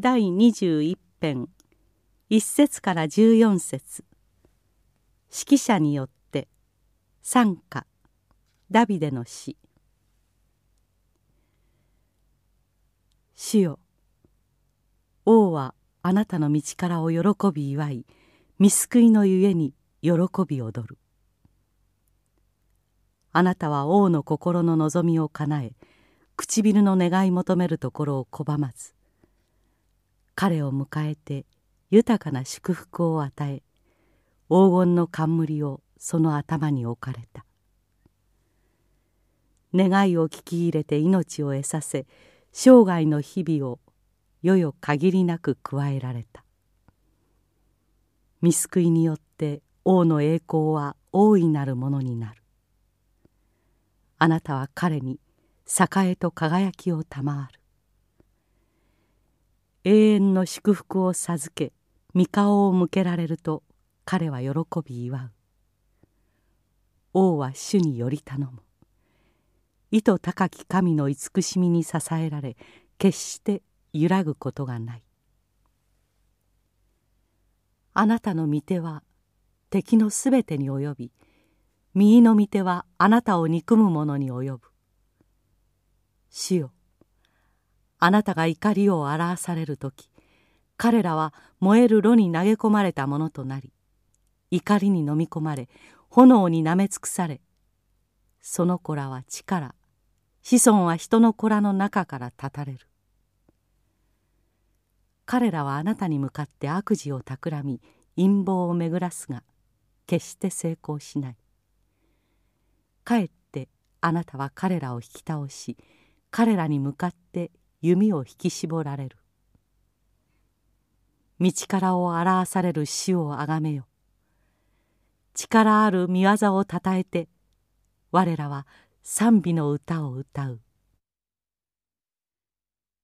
第21編1節から14節。指揮者によって賛歌ダビデの詩主よ王はあなたの道からを喜び祝い見救いのゆえに喜び踊る。あなたは王の心の望みを叶え唇の願い求めるところを拒まず彼を迎えて豊かな祝福を与え黄金の冠をその頭に置かれた。願いを聞き入れて命を得させ生涯の日々をよよ限りなく加えられた。見救いによって王の栄光は大いなるものになる。あなたは彼に栄と輝きを賜る。永遠の祝福を授け御顔を向けられると彼は喜び祝う。王は主により頼む。意図高き神の慈しみに支えられ決して揺らぐことがない。あなたの御手は敵のすべてに及び右の御手はあなたを憎む者に及ぶ。主よあなたが怒りを表される時彼らは燃える炉に投げ込まれたものとなり怒りに飲み込まれ炎になめ尽くされその子らは地から子孫は人の子らの中から断たれる。彼らはあなたに向かって悪事を企み陰謀を巡らすが決して成功しない。かえってあなたは彼らを引き倒し彼らに向かって弓を引き絞られる。道からを表される死をあがめよ。力ある御業をたたえて我らは賛美の歌を歌う。